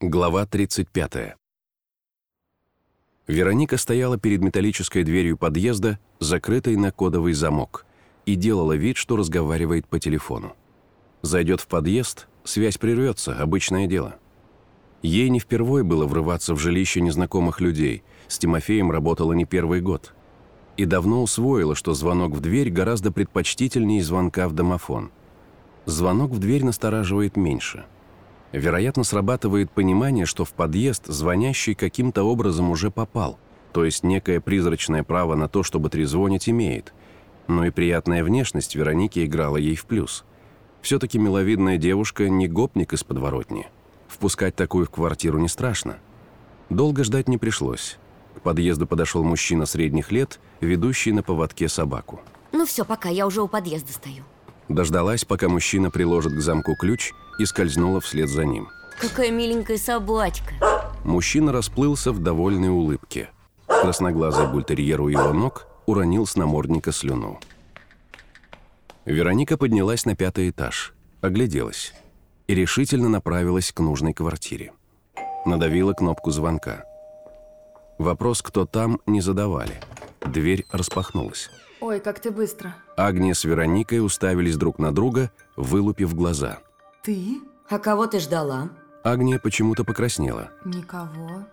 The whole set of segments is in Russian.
Глава 35. Вероника стояла перед металлической дверью подъезда, закрытой на кодовый замок, и делала вид, что разговаривает по телефону. Зайдет в подъезд, связь прервется, обычное дело. Ей не впервой было врываться в жилище незнакомых людей, с Тимофеем работала не первый год. И давно усвоила, что звонок в дверь гораздо предпочтительнее звонка в домофон. Звонок в дверь настораживает меньше – Вероятно, срабатывает понимание, что в подъезд звонящий каким-то образом уже попал, то есть некое призрачное право на то, чтобы трезвонить, имеет. Но и приятная внешность Вероники играла ей в плюс. Все-таки миловидная девушка не гопник из подворотни. Впускать такую в квартиру не страшно. Долго ждать не пришлось. К подъезду подошел мужчина средних лет, ведущий на поводке собаку. Ну все, пока, я уже у подъезда стою. Дождалась, пока мужчина приложит к замку ключ и скользнула вслед за ним. Какая миленькая собачка. Мужчина расплылся в довольной улыбке. Красноглазый бультерьер у его ног уронил с намордника слюну. Вероника поднялась на пятый этаж, огляделась и решительно направилась к нужной квартире. Надавила кнопку звонка. Вопрос «Кто там?» не задавали. Дверь распахнулась. Ой, как ты быстро. Агния с Вероникой уставились друг на друга, вылупив глаза. Ты? А кого ты ждала? Агния почему-то покраснела. Никого.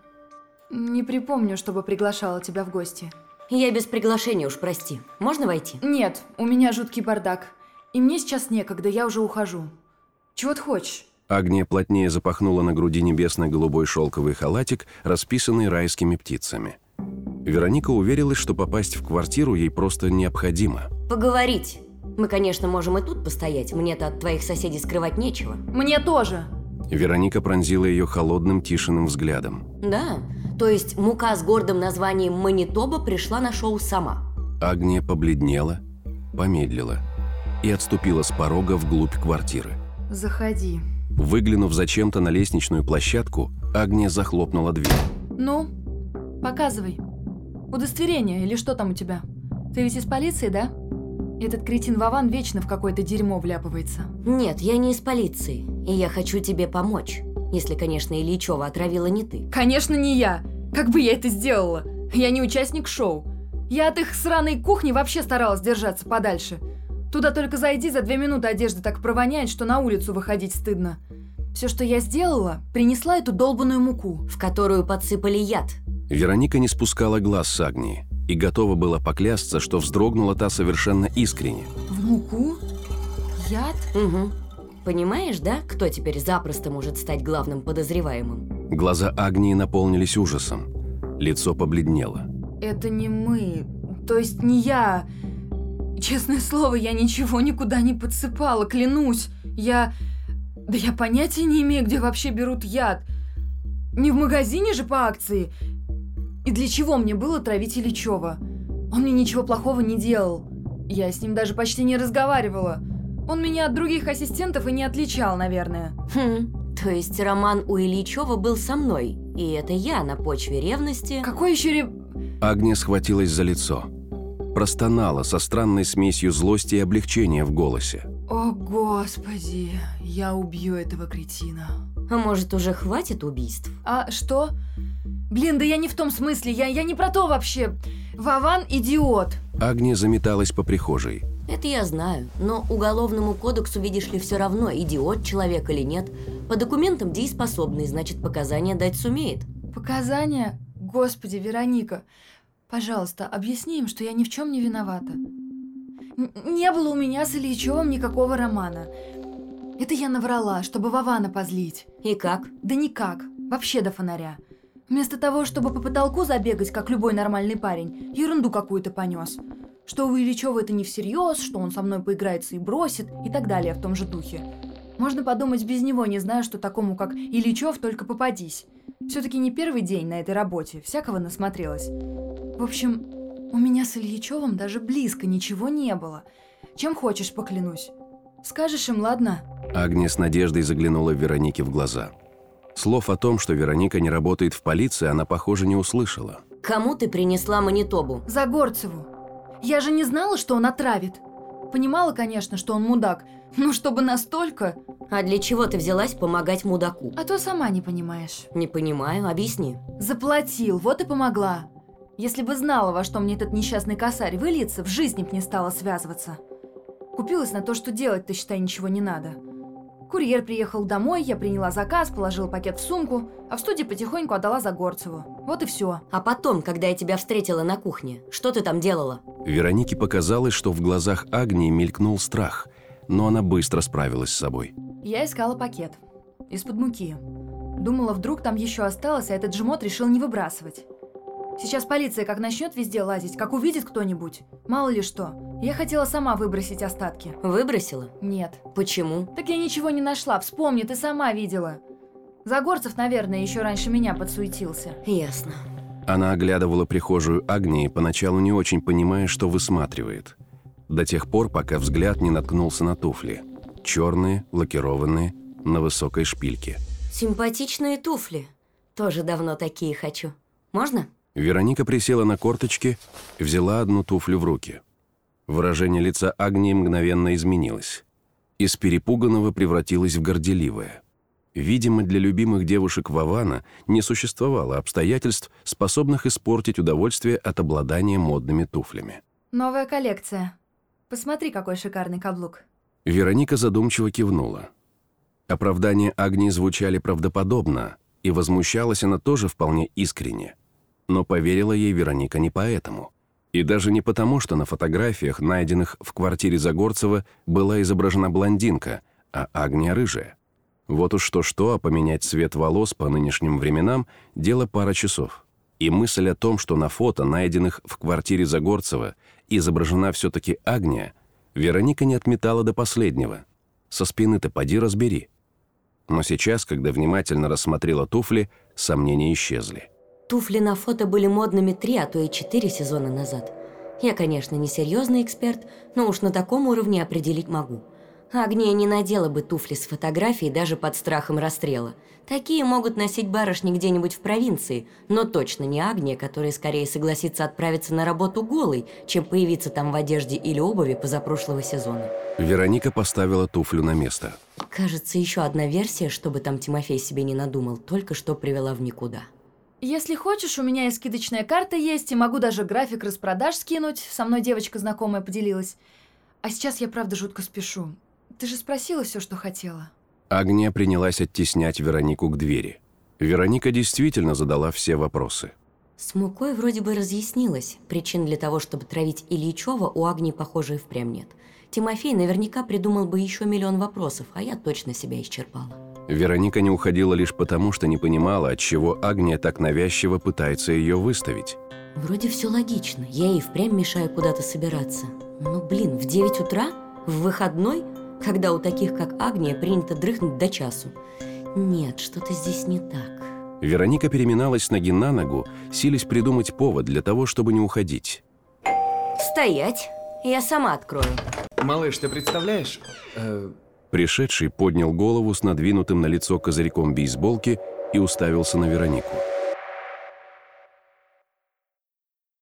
Не припомню, чтобы приглашала тебя в гости. Я без приглашения уж, прости. Можно войти? Нет, у меня жуткий бардак. И мне сейчас некогда, я уже ухожу. Чего ты хочешь? Агния плотнее запахнула на груди небесно-голубой шелковый халатик, расписанный райскими птицами. Вероника уверилась, что попасть в квартиру ей просто необходимо. Поговорить. Мы, конечно, можем и тут постоять. Мне-то от твоих соседей скрывать нечего. Мне тоже. Вероника пронзила ее холодным Тишиным взглядом. Да, то есть мука с гордым названием «Манитоба» пришла на шоу сама. Агния побледнела, помедлила и отступила с порога вглубь квартиры. Заходи. Выглянув зачем-то на лестничную площадку, Агния захлопнула дверь. Ну, показывай. Удостоверение или что там у тебя? Ты ведь из полиции, да? Этот кретин Вован вечно в какое-то дерьмо вляпывается. Нет, я не из полиции. И я хочу тебе помочь. Если, конечно, Ильичева отравила не ты. Конечно, не я. Как бы я это сделала? Я не участник шоу. Я от их сраной кухни вообще старалась держаться подальше. Туда только зайди, за две минуты одежда так провоняет, что на улицу выходить стыдно. Все, что я сделала, принесла эту долбанную муку. В которую подсыпали яд. Вероника не спускала глаз с Агнии и готова была поклясться, что вздрогнула та совершенно искренне. В муку? Яд? Угу. Понимаешь, да, кто теперь запросто может стать главным подозреваемым? Глаза Агнии наполнились ужасом. Лицо побледнело. Это не мы. То есть не я. Честное слово, я ничего никуда не подсыпала, клянусь. Я... Да я понятия не имею, где вообще берут яд. Не в магазине же по акции. И для чего мне было травить Ильичева? Он мне ничего плохого не делал. Я с ним даже почти не разговаривала. Он меня от других ассистентов и не отличал, наверное. Хм, то есть роман у Ильичева был со мной, и это я на почве ревности... Какой еще рев... Агния схватилась за лицо. Простонала со странной смесью злости и облегчения в голосе. О, господи, я убью этого кретина. А может, уже хватит убийств? А что? Блин, да я не в том смысле, я, я не про то вообще. Вован – идиот. Агния заметалась по прихожей. Это я знаю, но уголовному кодексу, видишь ли, все равно, идиот человек или нет. По документам дееспособный, значит, показания дать сумеет. Показания? Господи, Вероника, пожалуйста, объясни им, что я ни в чем не виновата. Н не было у меня с Ильичевым никакого романа. Это я наврала, чтобы Вована позлить. И как? Да никак. Вообще до фонаря. Вместо того, чтобы по потолку забегать, как любой нормальный парень, ерунду какую-то понес. Что у Ильичева это не всерьез, что он со мной поиграется и бросит, и так далее в том же духе. Можно подумать без него, не зная, что такому, как Ильичев, только попадись. Все-таки не первый день на этой работе, всякого насмотрелась. В общем, у меня с Ильичевым даже близко ничего не было. Чем хочешь, поклянусь. Скажешь им, ладно? Агния с надеждой заглянула Веронике в глаза. Слов о том, что Вероника не работает в полиции, она, похоже, не услышала. Кому ты принесла Манитобу? Загорцеву. Я же не знала, что он отравит. Понимала, конечно, что он мудак, Ну, чтобы настолько. А для чего ты взялась помогать мудаку? А то сама не понимаешь. Не понимаю, объясни. Заплатил, вот и помогла. Если бы знала, во что мне этот несчастный косарь выльется, в жизни б не стала связываться. Купилась на то, что делать-то, считай, ничего не надо. Курьер приехал домой, я приняла заказ, положила пакет в сумку, а в студии потихоньку отдала Загорцеву. Вот и все. А потом, когда я тебя встретила на кухне, что ты там делала? Веронике показалось, что в глазах Агнии мелькнул страх, но она быстро справилась с собой. Я искала пакет. Из-под муки. Думала, вдруг там еще осталось, а этот жмот решил не выбрасывать. Сейчас полиция как начнет везде лазить, как увидит кто-нибудь. Мало ли что. Я хотела сама выбросить остатки. Выбросила? Нет. Почему? Так я ничего не нашла, вспомни, ты сама видела. Загорцев, наверное, еще раньше меня подсуетился. Ясно. Она оглядывала прихожую Агнии, поначалу не очень понимая, что высматривает. До тех пор, пока взгляд не наткнулся на туфли. Черные, лакированные, на высокой шпильке. Симпатичные туфли. Тоже давно такие хочу. Можно? Вероника присела на корточки, взяла одну туфлю в руки. Выражение лица Агнии мгновенно изменилось. Из перепуганного превратилось в горделивое. Видимо, для любимых девушек Вавана не существовало обстоятельств, способных испортить удовольствие от обладания модными туфлями. Новая коллекция. Посмотри, какой шикарный каблук. Вероника задумчиво кивнула. Оправдания Агнии звучали правдоподобно, и возмущалась она тоже вполне искренне – но поверила ей Вероника не поэтому. И даже не потому, что на фотографиях, найденных в квартире Загорцева, была изображена блондинка, а Агния рыжая. Вот уж что-что, а поменять цвет волос по нынешним временам – дело пара часов. И мысль о том, что на фото, найденных в квартире Загорцева, изображена все-таки Агния, Вероника не отметала до последнего. Со спины-то поди разбери. Но сейчас, когда внимательно рассмотрела туфли, сомнения исчезли. Туфли на фото были модными три, а то и четыре сезона назад. Я, конечно, не серьезный эксперт, но уж на таком уровне определить могу. Агния не надела бы туфли с фотографией даже под страхом расстрела. Такие могут носить барышни где-нибудь в провинции, но точно не Агния, которая скорее согласится отправиться на работу голой, чем появиться там в одежде или обуви позапрошлого сезона. Вероника поставила туфлю на место. Кажется, еще одна версия, чтобы там Тимофей себе не надумал, только что привела в никуда. Если хочешь, у меня и скидочная карта есть, и могу даже график распродаж скинуть. Со мной девочка знакомая поделилась. А сейчас я правда жутко спешу. Ты же спросила все, что хотела. Агния принялась оттеснять Веронику к двери. Вероника действительно задала все вопросы. С мукой вроде бы разъяснилось. Причин для того, чтобы травить Ильичева, у Агнии, похоже, и впрямь нет. Тимофей наверняка придумал бы еще миллион вопросов, а я точно себя исчерпала. Вероника не уходила лишь потому, что не понимала, от чего Агния так навязчиво пытается ее выставить. Вроде все логично. Я ей впрямь мешаю куда-то собираться. Но, блин, в 9 утра? В выходной? Когда у таких, как Агния, принято дрыхнуть до часу. Нет, что-то здесь не так. Вероника переминалась с ноги на ногу, сились придумать повод для того, чтобы не уходить. Стоять! Я сама открою. Малыш, ты представляешь? Э, Пришедший поднял голову с надвинутым на лицо козырьком бейсболки и уставился на Веронику.